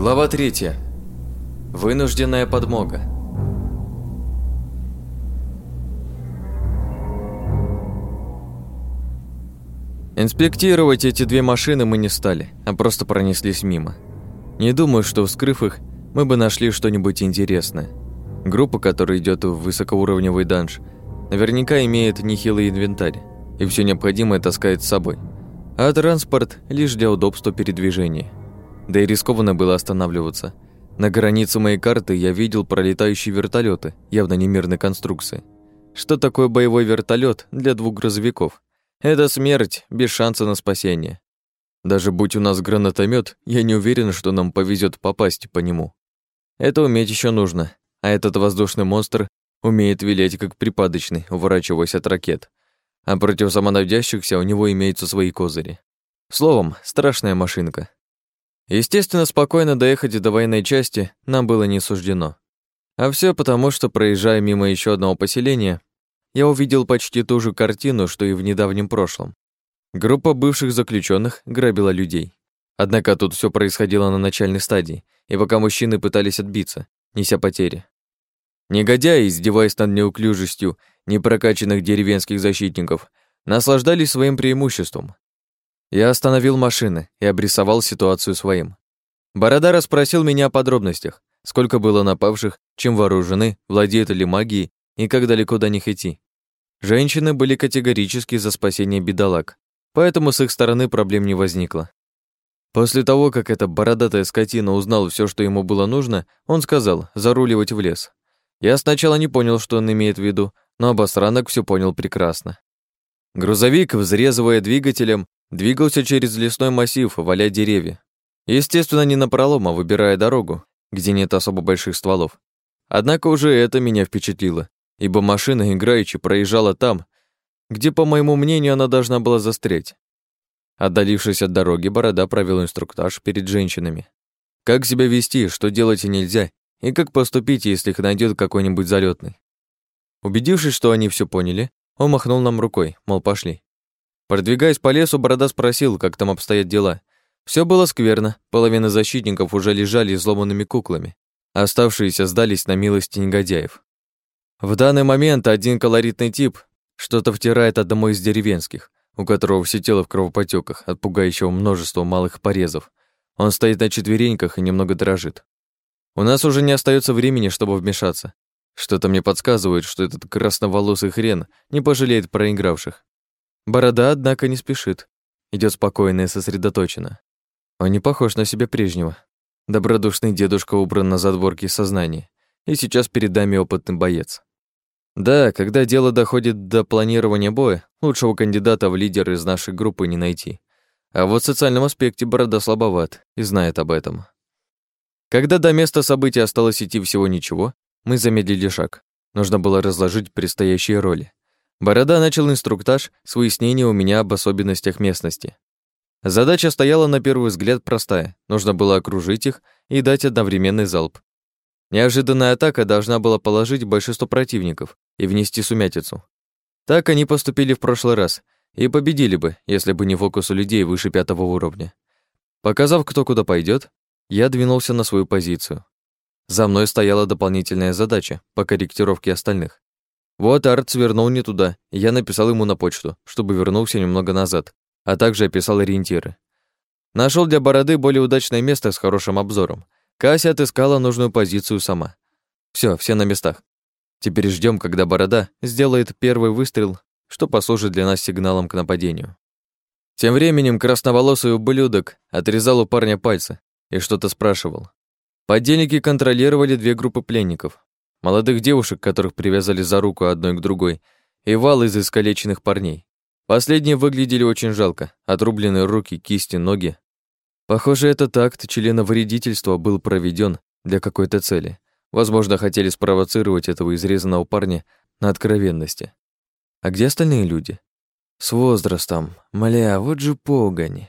Глава 3. Вынужденная подмога. Инспектировать эти две машины мы не стали, а просто пронеслись мимо. Не думаю, что, вскрыв их, мы бы нашли что-нибудь интересное. Группа, которая идет в высокоуровневый данж, наверняка имеет нехилый инвентарь и все необходимое таскает с собой. А транспорт лишь для удобства передвижения. Да и рискованно было останавливаться. На границе моей карты я видел пролетающие вертолеты, явно не мирной конструкции. Что такое боевой вертолет для двух грузовиков? Это смерть без шанса на спасение. Даже будь у нас гранатомет, я не уверен, что нам повезет попасть по нему. Это уметь еще нужно, а этот воздушный монстр умеет вилять как припадочный, уворачиваясь от ракет. А против самонавдящихся у него имеются свои козыри. Словом, страшная машинка. Естественно, спокойно доехать до военной части нам было не суждено. А все потому, что, проезжая мимо еще одного поселения, я увидел почти ту же картину, что и в недавнем прошлом. Группа бывших заключенных грабила людей. Однако тут все происходило на начальной стадии, и пока мужчины пытались отбиться, неся потери. Негодяи, издеваясь над неуклюжестью непрокачанных деревенских защитников, наслаждались своим преимуществом, я остановил машины и обрисовал ситуацию своим. Борода расспросил меня о подробностях, сколько было напавших, чем вооружены, владеют ли магией и как далеко до них идти. Женщины были категорически за спасение бедолаг, поэтому с их стороны проблем не возникло. После того, как эта бородатая скотина узнал все, что ему было нужно, он сказал заруливать в лес. Я сначала не понял, что он имеет в виду, но обосранок все понял прекрасно. Грузовик, взрезывая двигателем, Двигался через лесной массив, валя деревья. Естественно, не напролом, а выбирая дорогу, где нет особо больших стволов. Однако уже это меня впечатлило, ибо машина играючи проезжала там, где, по моему мнению, она должна была застрять. Отдалившись от дороги, Борода провел инструктаж перед женщинами. Как себя вести, что делать и нельзя, и как поступить, если их найдет какой-нибудь залетный. Убедившись, что они все поняли, он махнул нам рукой, мол, пошли. Продвигаясь по лесу, Борода спросил, как там обстоят дела. Все было скверно, половина защитников уже лежали изломанными куклами, оставшиеся сдались на милости негодяев. В данный момент один колоритный тип что-то втирает одному из деревенских, у которого все тело в кровопотеках от пугающего множества малых порезов. Он стоит на четвереньках и немного дрожит. У нас уже не остается времени, чтобы вмешаться. Что-то мне подсказывает, что этот красноволосый хрен не пожалеет проигравших. Борода, однако, не спешит. Идет спокойно и сосредоточенно. Он не похож на себя прежнего. Добродушный дедушка убран на задворке сознания, и сейчас перед нами опытный боец. Да, когда дело доходит до планирования боя, лучшего кандидата в лидер из нашей группы не найти. А вот в социальном аспекте Борода слабоват и знает об этом. Когда до места события осталось идти всего ничего, мы замедлили шаг. Нужно было разложить предстоящие роли. Борода начал инструктаж с выяснения у меня об особенностях местности. Задача стояла на первый взгляд простая. Нужно было окружить их и дать одновременный залп. Неожиданная атака должна была положить большинство противников и внести сумятицу. Так они поступили в прошлый раз и победили бы, если бы не фокус у людей выше пятого уровня. Показав, кто куда пойдет, я двинулся на свою позицию. За мной стояла дополнительная задача по корректировке остальных. Вот Арт свернул не туда, я написал ему на почту, чтобы вернулся немного назад, а также описал ориентиры. Нашел для бороды более удачное место с хорошим обзором. Кася отыскала нужную позицию сама. Все, все на местах. Теперь ждем, когда борода сделает первый выстрел, что послужит для нас сигналом к нападению. Тем временем красноволосый ублюдок отрезал у парня пальцы и что-то спрашивал. Подельники контролировали две группы пленников, молодых девушек, которых привязали за руку одной к другой, и вал из искалеченных парней. Последние выглядели очень жалко, отрубленные руки, кисти, ноги. Похоже, этот акт членовредительства был проведен для какой-то цели. Возможно, хотели спровоцировать этого изрезанного парня на откровенности. А где остальные люди? С возрастом. Мля, вот же погонь.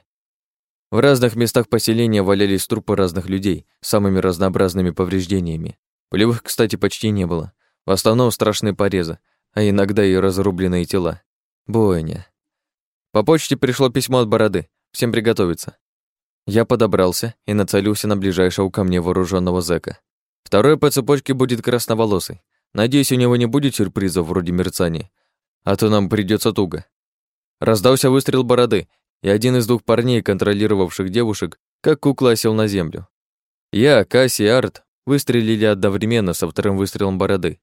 В разных местах поселения валялись трупы разных людей с самыми разнообразными повреждениями. Пулевых, кстати, почти не было. В основном страшные порезы, а иногда и разрубленные тела. Бойня. По почте пришло письмо от Бороды. Всем приготовиться. Я подобрался и нацелился на ближайшего ко мне вооруженного зэка. Второй по цепочке будет красноволосый. Надеюсь, у него не будет сюрпризов вроде мерцания, а то нам придется туго. Раздался выстрел бороды, и один из двух парней, контролировавших девушек, как кукла сел на землю. Я, Касси и Арт выстрелили одновременно со вторым выстрелом бороды.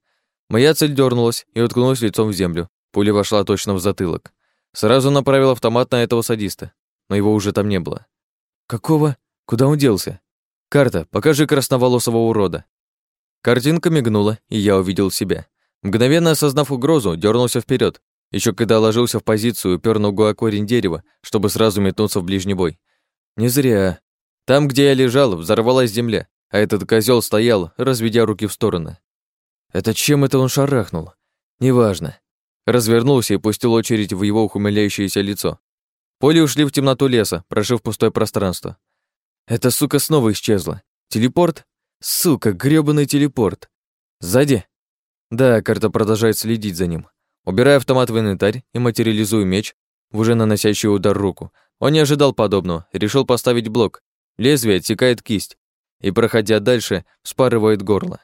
Моя цель дернулась и уткнулась лицом в землю. Пуля вошла точно в затылок. Сразу направил автомат на этого садиста, но его уже там не было. «Какого? Куда он делся?» «Карта, покажи красноволосого урода». Картинка мигнула, и я увидел себя. Мгновенно осознав угрозу, дернулся вперед. Еще когда ложился в позицию, упер ногу о корень дерева, чтобы сразу метнуться в ближний бой. Не зря. Там, где я лежал, взорвалась земля, а этот козел стоял, разведя руки в стороны. Это чем это он шарахнул? Неважно. Развернулся и пустил очередь в его ухмыляющееся лицо. Поле ушли в темноту леса, прожив пустое пространство. Эта сука снова исчезла. Телепорт? Сука, грёбаный телепорт. Сзади? Да, карта продолжает следить за ним. Убирая автомат в инвентарь и материализую меч в уже наносящий удар руку. Он не ожидал подобного, решил поставить блок. Лезвие отсекает кисть и, проходя дальше, вспарывает горло.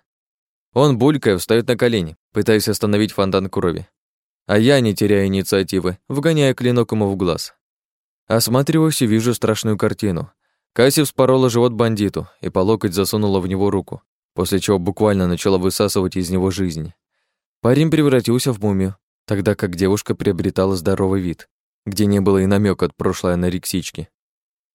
Он, булькая, встает на колени, пытаясь остановить фонтан крови. А я, не теряя инициативы, вгоняя клинок ему в глаз. Осматриваюсь и вижу страшную картину. Касси вспорола живот бандиту и по локоть засунула в него руку, после чего буквально начала высасывать из него жизнь. Парень превратился в мумию, тогда как девушка приобретала здоровый вид, где не было и намека от прошлой анорексички.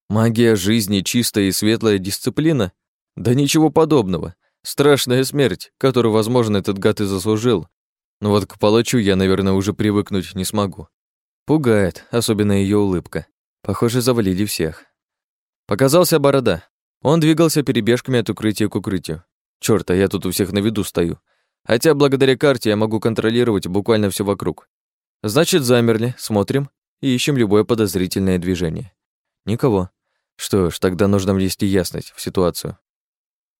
Магия жизни, чистая и светлая дисциплина? Да ничего подобного. Страшная смерть, которую, возможно, этот гад и заслужил. Но вот к палачу я, наверное, уже привыкнуть не смогу. Пугает, особенно ее улыбка. Похоже, завалили всех. Показался борода. Он двигался перебежками от укрытия к укрытию. Чёрт, а я тут у всех на виду стою. Хотя благодаря карте я могу контролировать буквально все вокруг. Значит, замерли, смотрим и ищем любое подозрительное движение. Никого. Что ж, тогда нужно внести ясность в ситуацию.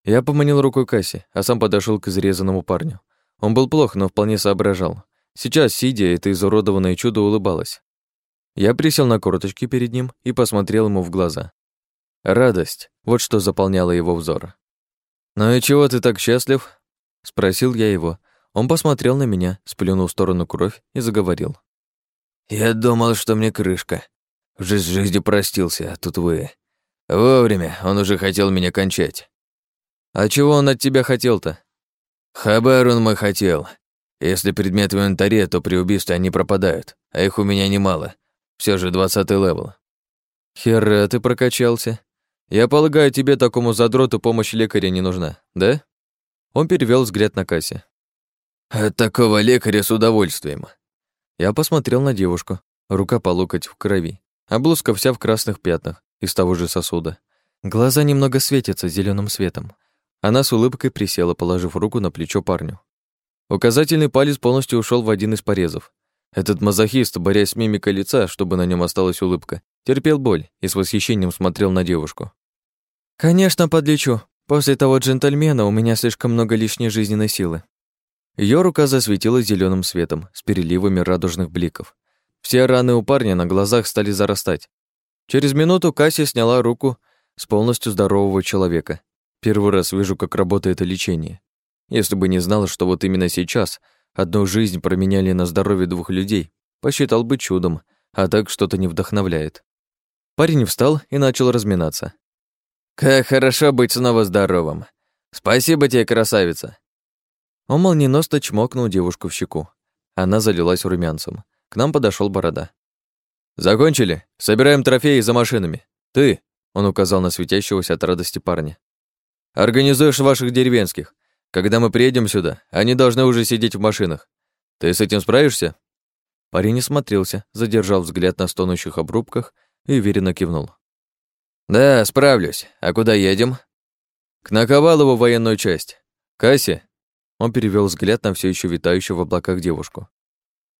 Я поманил рукой Касси, а сам подошел к изрезанному парню. Он был плох, но вполне соображал. Сейчас, сидя, это изуродованное чудо улыбалось. Я присел на корточки перед ним и посмотрел ему в глаза. Радость — вот что заполняло его взор. «Ну и чего ты так счастлив?» — спросил я его. Он посмотрел на меня, сплюнул в сторону кровь и заговорил. «Я думал, что мне крышка. С жизнью простился, а тут вы. Вовремя, он уже хотел меня кончать». «А чего он от тебя хотел-то?» «Хабар он мой хотел. Если предметы в инвентаре, то при убийстве они пропадают, а их у меня немало. Все же двадцатый level». «Хера, ты прокачался. Я полагаю, тебе такому задроту помощь лекаря не нужна, да?» Он перевел взгляд на Кассе. «От такого лекаря с удовольствием». Я посмотрел на девушку. Рука по локоть в крови, а блузка вся в красных пятнах из того же сосуда. Глаза немного светятся зеленым светом. Она с улыбкой присела, положив руку на плечо парню. Указательный палец полностью ушел в один из порезов. Этот мазохист, борясь с мимикой лица, чтобы на нем осталась улыбка, терпел боль и с восхищением смотрел на девушку. «Конечно, подлечу. После того джентльмена у меня слишком много лишней жизненной силы». Ее рука засветилась зеленым светом с переливами радужных бликов. Все раны у парня на глазах стали зарастать. Через минуту Касси сняла руку с полностью здорового человека. Первый раз вижу, как работает лечение. Если бы не знала, что вот именно сейчас одну жизнь променяли на здоровье двух людей, посчитал бы чудом, а так что-то не вдохновляет. Парень встал и начал разминаться. «Как хорошо быть снова здоровым! Спасибо тебе, красавица!» Он молниеносно чмокнул девушку в щеку. Она залилась румянцем. К нам подошел борода. «Закончили? Собираем трофеи за машинами. Ты!» Он указал на светящегося от радости парня. «Организуешь ваших деревенских. Когда мы приедем сюда, они должны уже сидеть в машинах. Ты с этим справишься?» Парень не смотрелся, задержал взгляд на стонущих обрубках и уверенно кивнул. «Да, справлюсь. А куда едем?» «К Наковалову военную часть. Касси?» Он перевел взгляд на все еще витающую в облаках девушку.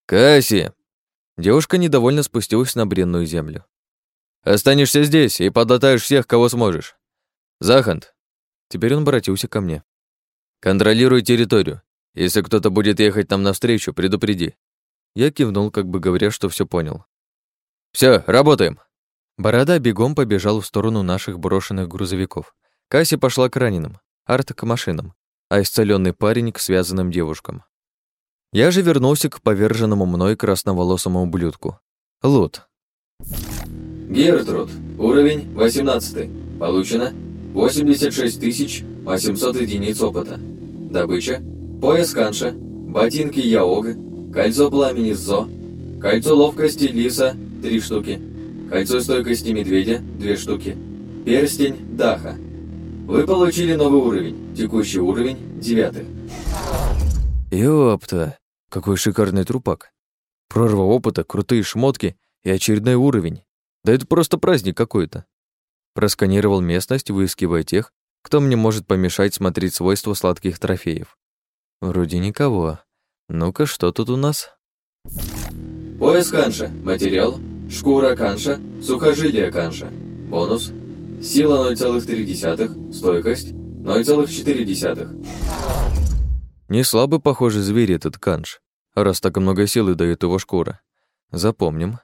«Касси!» Девушка недовольно спустилась на бренную землю. «Останешься здесь и подлатаешь всех, кого сможешь. Захант!» Теперь он обратился ко мне. «Контролируй территорию. Если кто-то будет ехать нам навстречу, предупреди». Я кивнул, как бы говоря, что все понял. Все, работаем!» Борода бегом побежал в сторону наших брошенных грузовиков. Касси пошла к раненым, Арт к машинам, а исцеленный парень к связанным девушкам. Я же вернулся к поверженному мной красноволосому ублюдку. Лут. Гертруд. Уровень 18. Получено 86 800 единиц опыта. Добыча. Пояс Канша. Ботинки Яога. Кольцо пламени Зо. Кольцо ловкости Лиса. 3 штуки. Кольцо стойкости медведя – две штуки. Перстень Даха. Вы получили новый уровень. Текущий уровень – девятый. Ёпта, какой шикарный трупак. Прорва опыта, крутые шмотки и очередной уровень. Да это просто праздник какой-то. Просканировал местность, выискивая тех, кто мне может помешать смотреть свойства сладких трофеев. Вроде никого. Ну-ка, что тут у нас? Пояс Канша. Материал Шкура канша, сухожилие канша. Бонус. Сила 0,3, стойкость 0,4. Не слабый, похоже, зверь этот канш, раз так много силы дает его шкура. Запомним.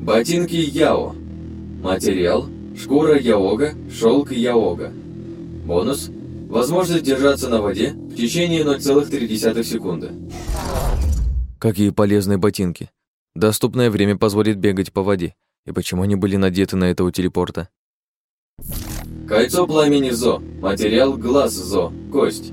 Ботинки Яо. Материал. Шкура Яога, шелк Яога. Бонус. Возможность держаться на воде в течение 0,3 секунды. Какие полезные ботинки. Доступное время позволит бегать по воде. И почему они были надеты на это у телепорта? Кольцо пламени Зо. Материал глаз Зо. Кость.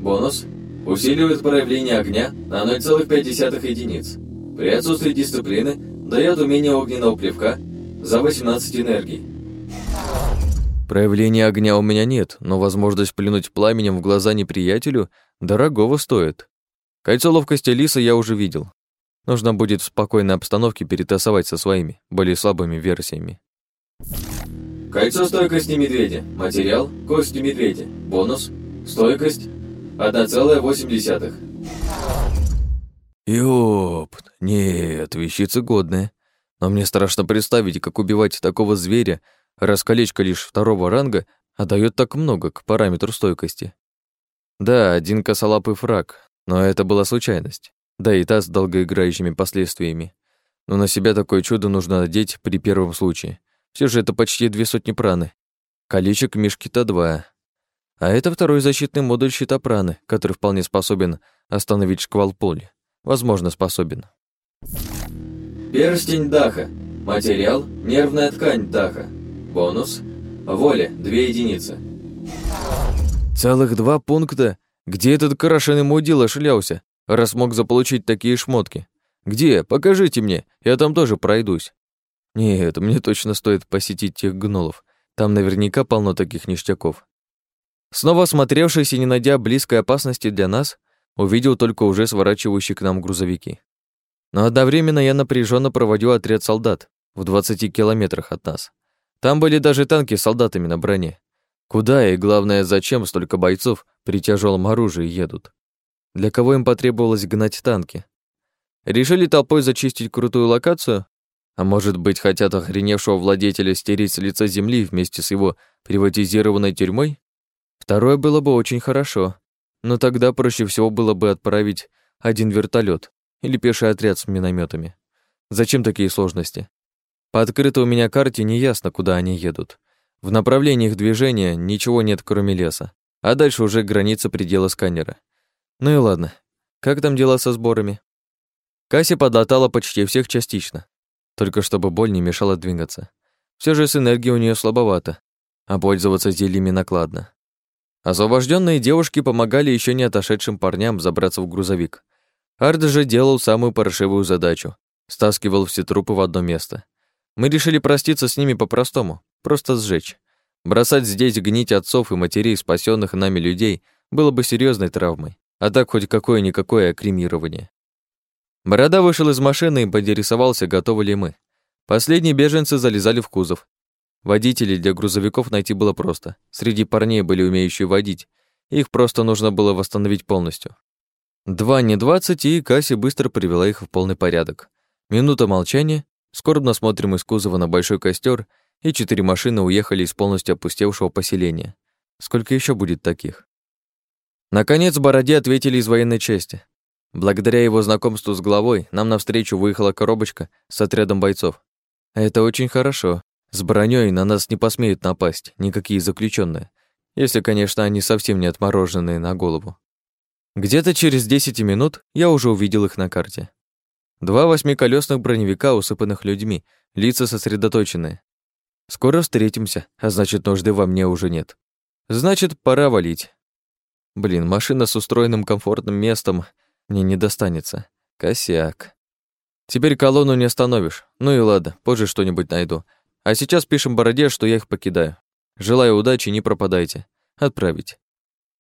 Бонус. Усиливает проявление огня на 0,5 единиц. При отсутствии дисциплины дает умение огненного плевка за 18 энергий. Проявления огня у меня нет, но возможность плюнуть пламенем в глаза неприятелю дорогого стоит. Кольцо ловкости Лиса я уже видел. Нужно будет в спокойной обстановке перетасовать со своими, более слабыми версиями. Кольцо стойкости медведя. Материал – кости медведя. Бонус – стойкость 1,8. Ёп, нет, вещица годная. Но мне страшно представить, как убивать такого зверя, раз колечко лишь второго ранга, а дает так много к параметру стойкости. Да, один косолапый фраг, но это была случайность да и та с долгоиграющими последствиями. Но на себя такое чудо нужно надеть при первом случае. Все же это почти две сотни праны. Колечек мишки-то два. А это второй защитный модуль щита праны, который вполне способен остановить шквал поля. Возможно, способен. Перстень Даха. Материал – нервная ткань Даха. Бонус – воля – две единицы. Целых два пункта? Где этот крашеный мудила шлялся? раз мог заполучить такие шмотки. Где? Покажите мне, я там тоже пройдусь. Нет, мне точно стоит посетить тех гнолов. Там наверняка полно таких ништяков. Снова осмотревшись и не найдя близкой опасности для нас, увидел только уже сворачивающие к нам грузовики. Но одновременно я напряженно проводил отряд солдат в 20 километрах от нас. Там были даже танки с солдатами на броне. Куда и, главное, зачем столько бойцов при тяжелом оружии едут? Для кого им потребовалось гнать танки? Решили толпой зачистить крутую локацию? А может быть, хотят охреневшего владетеля стереть с лица земли вместе с его приватизированной тюрьмой? Второе было бы очень хорошо, но тогда проще всего было бы отправить один вертолет или пеший отряд с минометами. Зачем такие сложности? По открытой у меня карте не ясно, куда они едут. В направлении их движения ничего нет, кроме леса, а дальше уже граница предела сканера. Ну и ладно. Как там дела со сборами? Касси подлатала почти всех частично, только чтобы боль не мешала двигаться. Все же с энергией у нее слабовато, а пользоваться зельями накладно. Освобожденные девушки помогали еще не отошедшим парням забраться в грузовик. Ард же делал самую паршивую задачу — стаскивал все трупы в одно место. Мы решили проститься с ними по-простому, просто сжечь. Бросать здесь гнить отцов и матерей спасенных нами людей было бы серьезной травмой а так хоть какое-никакое кремирование. Борода вышел из машины и поинтересовался, готовы ли мы. Последние беженцы залезали в кузов. Водителей для грузовиков найти было просто. Среди парней были умеющие водить. Их просто нужно было восстановить полностью. Два не двадцать, и Касси быстро привела их в полный порядок. Минута молчания, скорбно смотрим из кузова на большой костер, и четыре машины уехали из полностью опустевшего поселения. Сколько еще будет таких? Наконец Бороде ответили из военной части. Благодаря его знакомству с главой нам навстречу выехала коробочка с отрядом бойцов. Это очень хорошо. С броней на нас не посмеют напасть никакие заключенные, если, конечно, они совсем не отмороженные на голову. Где-то через 10 минут я уже увидел их на карте. Два восьмиколесных броневика, усыпанных людьми, лица сосредоточенные. Скоро встретимся, а значит, нужды во мне уже нет. Значит, пора валить. Блин, машина с устроенным комфортным местом мне не достанется. Косяк. Теперь колонну не остановишь. Ну и ладно, позже что-нибудь найду. А сейчас пишем Бороде, что я их покидаю. Желаю удачи, не пропадайте. Отправить.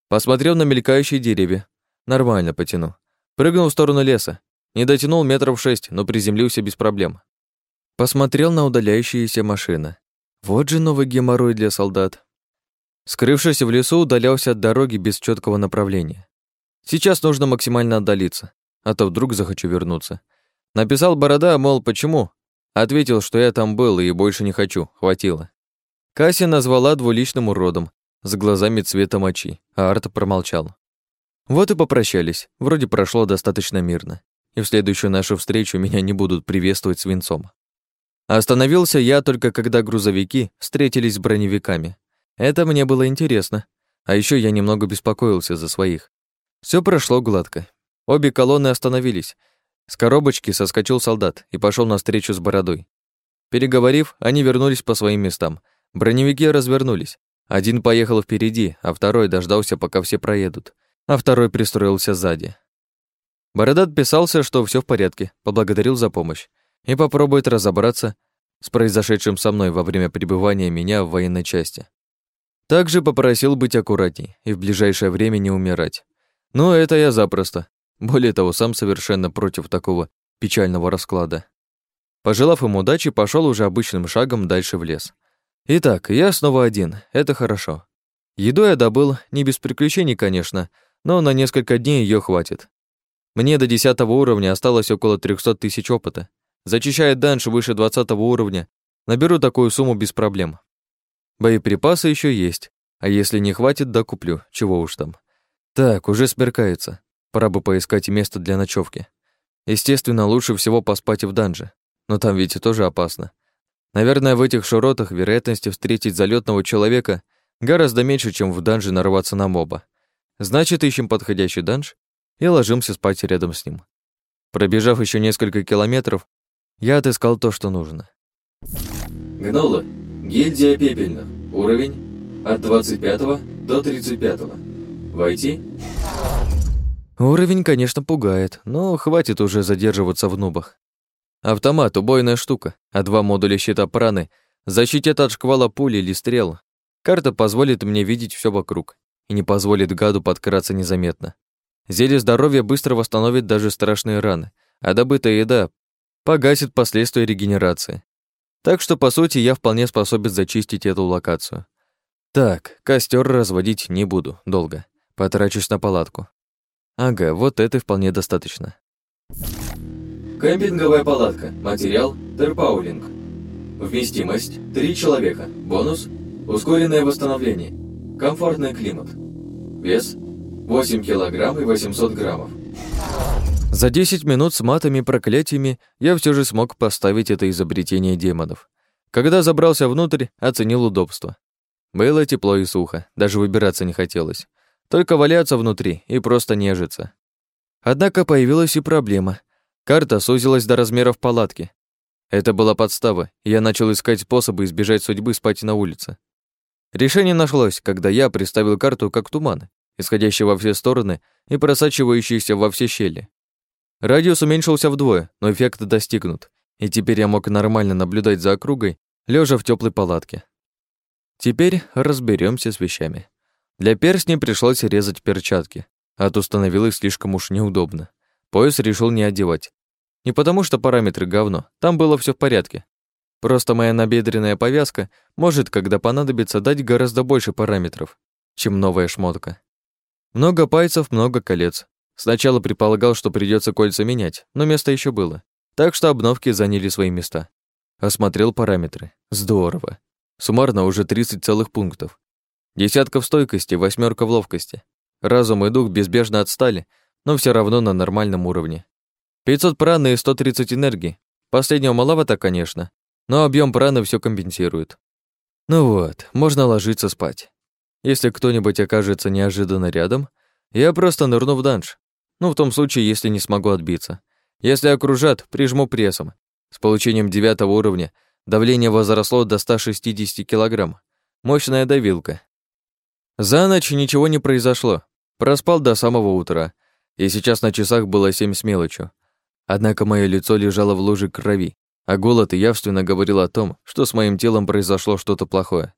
Посмотрел на мелькающие деревья. Нормально потяну. Прыгнул в сторону леса. Не дотянул метров шесть, но приземлился без проблем. Посмотрел на удаляющиеся машины. Вот же новый геморрой для солдат. Скрывшись в лесу, удалялся от дороги без четкого направления. Сейчас нужно максимально отдалиться, а то вдруг захочу вернуться. Написал Борода, мол, почему? Ответил, что я там был и больше не хочу, хватило. Кася назвала двуличным уродом, с глазами цвета мочи, а Арта промолчал. Вот и попрощались, вроде прошло достаточно мирно, и в следующую нашу встречу меня не будут приветствовать свинцом. Остановился я только когда грузовики встретились с броневиками. Это мне было интересно. А еще я немного беспокоился за своих. Все прошло гладко. Обе колонны остановились. С коробочки соскочил солдат и пошел навстречу с бородой. Переговорив, они вернулись по своим местам. Броневики развернулись. Один поехал впереди, а второй дождался, пока все проедут, а второй пристроился сзади. Борода отписался, что все в порядке, поблагодарил за помощь и попробует разобраться с произошедшим со мной во время пребывания меня в военной части. Также попросил быть аккуратней и в ближайшее время не умирать. Но это я запросто. Более того, сам совершенно против такого печального расклада. Пожелав им удачи, пошел уже обычным шагом дальше в лес. Итак, я снова один, это хорошо. Еду я добыл, не без приключений, конечно, но на несколько дней ее хватит. Мне до 10 уровня осталось около 300 тысяч опыта. Зачищая данж выше 20 уровня, наберу такую сумму без проблем. Боеприпасы еще есть, а если не хватит, да куплю, чего уж там. Так, уже смеркается. Пора бы поискать место для ночевки. Естественно, лучше всего поспать в данже, но там ведь тоже опасно. Наверное, в этих широтах вероятности встретить залетного человека гораздо меньше, чем в данже нарваться на моба. Значит, ищем подходящий данж и ложимся спать рядом с ним. Пробежав еще несколько километров, я отыскал то, что нужно. Гнолы. Гильдия пепельных. Уровень от 25 до 35. Войти? Уровень, конечно, пугает, но хватит уже задерживаться в нубах. Автомат — убойная штука, а два модуля щита праны защитят от шквала пули или стрел. Карта позволит мне видеть все вокруг и не позволит гаду подкраться незаметно. Зелье здоровья быстро восстановит даже страшные раны, а добытая еда погасит последствия регенерации. Так что, по сути, я вполне способен зачистить эту локацию. Так, костер разводить не буду долго. Потрачусь на палатку. Ага, вот это вполне достаточно. Кемпинговая палатка. Материал – терпаулинг. Вместимость – 3 человека. Бонус – ускоренное восстановление. Комфортный климат. Вес – 8 килограмм и 800 граммов. За 10 минут с матами и проклятиями я все же смог поставить это изобретение демонов. Когда забрался внутрь, оценил удобство. Было тепло и сухо, даже выбираться не хотелось. Только валяться внутри и просто нежиться. Однако появилась и проблема. Карта сузилась до размеров палатки. Это была подстава, и я начал искать способы избежать судьбы спать на улице. Решение нашлось, когда я представил карту как туман, исходящий во все стороны и просачивающийся во все щели. Радиус уменьшился вдвое, но эффект достигнут, и теперь я мог нормально наблюдать за округой, лежа в теплой палатке. Теперь разберемся с вещами. Для перстней пришлось резать перчатки, а то становилось слишком уж неудобно. Пояс решил не одевать. Не потому что параметры говно, там было все в порядке. Просто моя набедренная повязка может, когда понадобится, дать гораздо больше параметров, чем новая шмотка. Много пальцев, много колец, Сначала предполагал, что придется кольца менять, но место еще было. Так что обновки заняли свои места. Осмотрел параметры. Здорово. Суммарно уже 30 целых пунктов. Десятка в стойкости, восьмерка в ловкости. Разум и дух безбежно отстали, но все равно на нормальном уровне. 500 праны и 130 энергии. Последнего маловато, конечно, но объем праны все компенсирует. Ну вот, можно ложиться спать. Если кто-нибудь окажется неожиданно рядом, я просто нырну в данж. Ну, в том случае, если не смогу отбиться. Если окружат, прижму прессом. С получением девятого уровня давление возросло до 160 килограмм. Мощная давилка. За ночь ничего не произошло. Проспал до самого утра, и сейчас на часах было семь с мелочью. Однако мое лицо лежало в луже крови, а голод явственно говорил о том, что с моим телом произошло что-то плохое.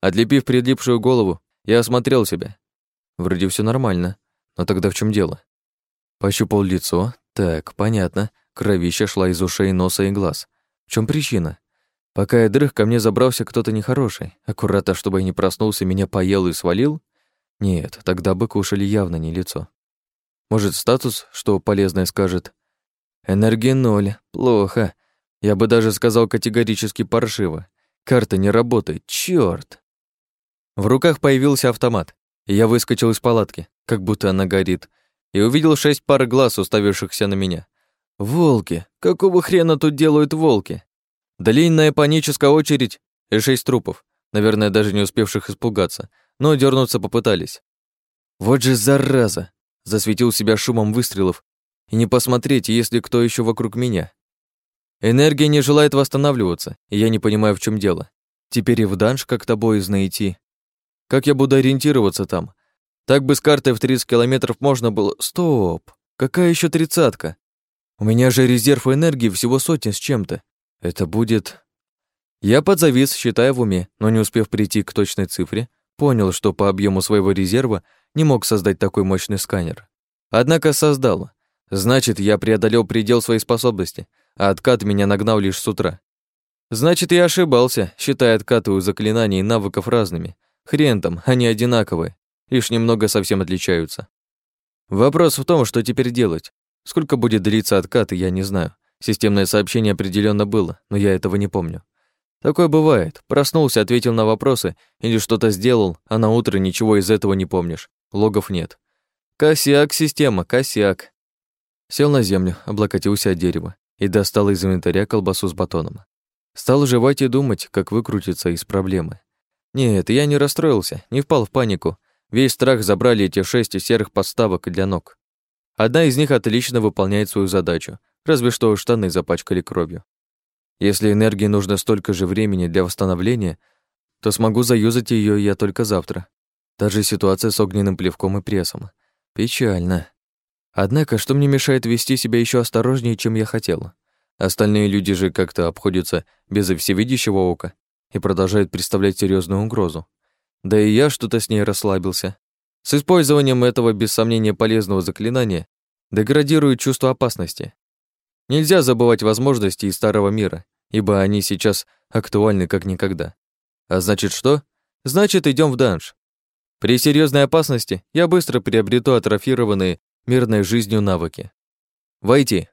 Отлепив прилипшую голову, я осмотрел себя. Вроде все нормально, но тогда в чем дело? Пощупал лицо. Так, понятно. Кровища шла из ушей, носа и глаз. В чем причина? Пока я дрых, ко мне забрался кто-то нехороший. Аккуратно, чтобы я не проснулся, меня поел и свалил? Нет, тогда бы кушали явно не лицо. Может, статус, что полезное скажет? Энергия ноль. Плохо. Я бы даже сказал категорически паршиво. Карта не работает. Чёрт. В руках появился автомат, и я выскочил из палатки, как будто она горит, и увидел шесть пар глаз, уставившихся на меня. Волки! Какого хрена тут делают волки? Длинная паническая очередь и шесть трупов, наверное, даже не успевших испугаться, но дернуться попытались. Вот же зараза! Засветил себя шумом выстрелов и не посмотреть, есть ли кто еще вокруг меня. Энергия не желает восстанавливаться, и я не понимаю, в чем дело. Теперь и в данж как-то боязно. Как я буду ориентироваться там? Так бы с картой в 30 километров можно было... Стоп! Какая еще тридцатка? У меня же резерв энергии всего сотни с чем-то. Это будет... Я подзавис, считая в уме, но не успев прийти к точной цифре, понял, что по объему своего резерва не мог создать такой мощный сканер. Однако создал. Значит, я преодолел предел своей способности, а откат меня нагнал лишь с утра. Значит, я ошибался, считая откаты у заклинаний и навыков разными. Хрен там, они одинаковые, лишь немного совсем отличаются. Вопрос в том, что теперь делать. Сколько будет длиться откат, я не знаю. Системное сообщение определенно было, но я этого не помню. Такое бывает. Проснулся, ответил на вопросы или что-то сделал, а на утро ничего из этого не помнишь. Логов нет. Косяк, система, косяк. Сел на землю, облокотился от дерева и достал из инвентаря колбасу с батоном. Стал жевать и думать, как выкрутиться из проблемы. Нет, я не расстроился, не впал в панику. Весь страх забрали эти шесть серых подставок для ног. Одна из них отлично выполняет свою задачу, разве что штаны запачкали кровью. Если энергии нужно столько же времени для восстановления, то смогу заюзать ее я только завтра. Даже ситуация с огненным плевком и прессом. Печально. Однако, что мне мешает вести себя еще осторожнее, чем я хотел? Остальные люди же как-то обходятся без всевидящего ока и продолжают представлять серьезную угрозу. Да и я что-то с ней расслабился. С использованием этого, без сомнения, полезного заклинания деградирует чувство опасности. Нельзя забывать возможности из старого мира, ибо они сейчас актуальны как никогда. А значит что? Значит, идем в данж. При серьезной опасности я быстро приобрету атрофированные мирной жизнью навыки. Войти.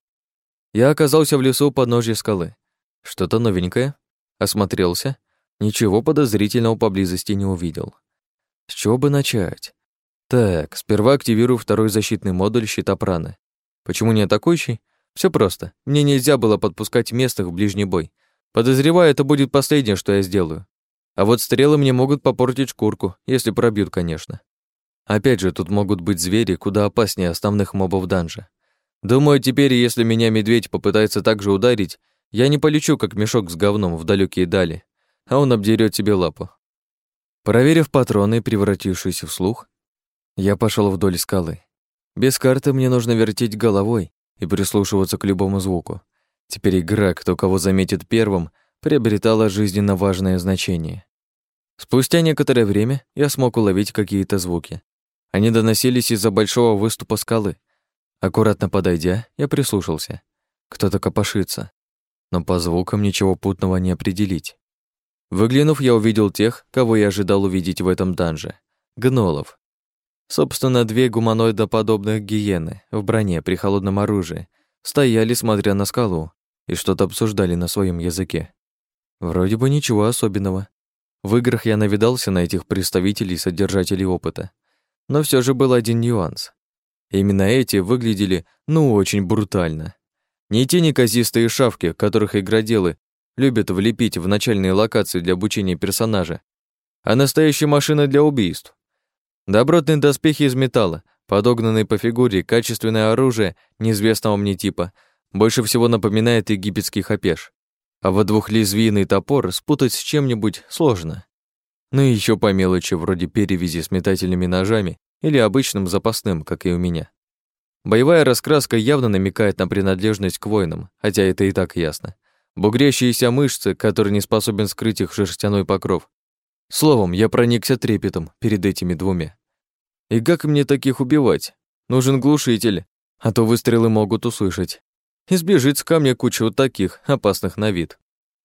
Я оказался в лесу под подножья скалы. Что-то новенькое. Осмотрелся. Ничего подозрительного поблизости не увидел. С чего бы начать? Так, сперва активирую второй защитный модуль щита праны. Почему не атакующий? Все просто. Мне нельзя было подпускать местных в ближний бой. Подозреваю, это будет последнее, что я сделаю. А вот стрелы мне могут попортить шкурку, если пробьют, конечно. Опять же, тут могут быть звери куда опаснее основных мобов данжа. Думаю, теперь, если меня медведь попытается так же ударить, я не полечу, как мешок с говном в далекие дали, а он обдерет себе лапу. Проверив патроны, превратившиеся в слух, я пошел вдоль скалы. Без карты мне нужно вертеть головой, и прислушиваться к любому звуку. Теперь игра «Кто кого заметит первым» приобретала жизненно важное значение. Спустя некоторое время я смог уловить какие-то звуки. Они доносились из-за большого выступа скалы. Аккуратно подойдя, я прислушался. Кто-то копошится, но по звукам ничего путного не определить. Выглянув, я увидел тех, кого я ожидал увидеть в этом данже. Гнолов, Собственно, две гуманоидоподобных гиены в броне при холодном оружии стояли, смотря на скалу, и что-то обсуждали на своем языке. Вроде бы ничего особенного. В играх я навидался на этих представителей содержателей опыта. Но все же был один нюанс. Именно эти выглядели, ну, очень брутально. Не те неказистые шавки, которых игроделы любят влепить в начальные локации для обучения персонажа, а настоящие машины для убийств. Добротные доспехи из металла, подогнанные по фигуре, качественное оружие неизвестного мне типа, больше всего напоминает египетский хапеш. А вот двухлезвийный топор спутать с чем-нибудь сложно. Ну и еще по мелочи, вроде перевязи с метательными ножами или обычным запасным, как и у меня. Боевая раскраска явно намекает на принадлежность к воинам, хотя это и так ясно. Бугрящиеся мышцы, которые не способен скрыть их шерстяной покров. Словом, я проникся трепетом перед этими двумя. И как мне таких убивать? Нужен глушитель, а то выстрелы могут услышать. И сбежит с камня куча вот таких, опасных на вид.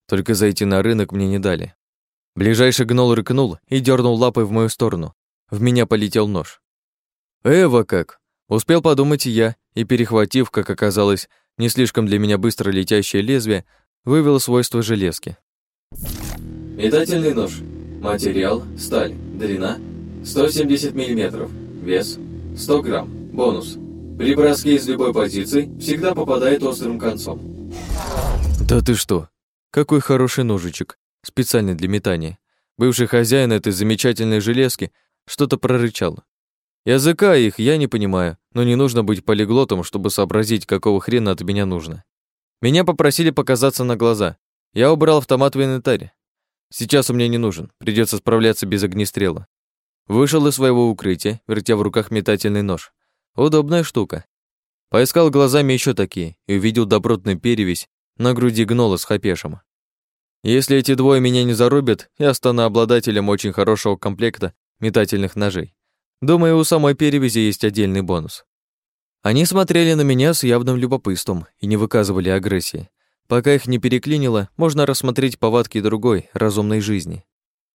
Только зайти на рынок мне не дали. Ближайший гнол рыкнул и дернул лапой в мою сторону. В меня полетел нож. Эва как! Успел подумать я, и, перехватив, как оказалось, не слишком для меня быстро летящее лезвие, вывел свойства железки. Метательный нож. Материал – сталь. Длина – 170 мм. Вес – 100 грамм. Бонус. При броске из любой позиции всегда попадает острым концом. Да ты что? Какой хороший ножичек, специальный для метания. Бывший хозяин этой замечательной железки что-то прорычал. Языка их я не понимаю, но не нужно быть полиглотом, чтобы сообразить, какого хрена от меня нужно. Меня попросили показаться на глаза. Я убрал автомат в инвентарь. Сейчас он мне не нужен, придется справляться без огнестрела. Вышел из своего укрытия, вертя в руках метательный нож. Удобная штука. Поискал глазами еще такие и увидел добротную перевесь на груди гнола с хапешем. Если эти двое меня не зарубят, я стану обладателем очень хорошего комплекта метательных ножей. Думаю, у самой перевязи есть отдельный бонус. Они смотрели на меня с явным любопытством и не выказывали агрессии. Пока их не переклинило, можно рассмотреть повадки другой, разумной жизни.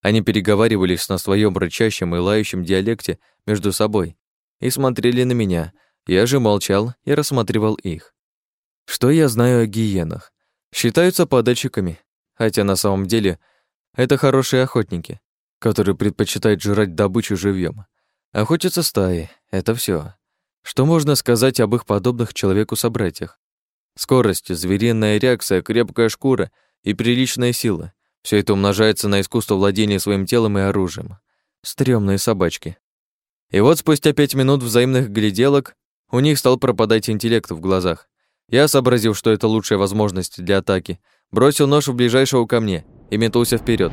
Они переговаривались на своем рычащем и лающем диалекте между собой и смотрели на меня. Я же молчал и рассматривал их. Что я знаю о гиенах? Считаются подачиками, хотя на самом деле это хорошие охотники, которые предпочитают жрать добычу живьем. Охотятся стаи — это все. Что можно сказать об их подобных человеку-собратьях? Скорость, звериная реакция, крепкая шкура и приличная сила — все это умножается на искусство владения своим телом и оружием. Стрёмные собачки. И вот спустя пять минут взаимных гляделок у них стал пропадать интеллект в глазах. Я, сообразив, что это лучшая возможность для атаки, бросил нож в ближайшего ко мне и метнулся вперед.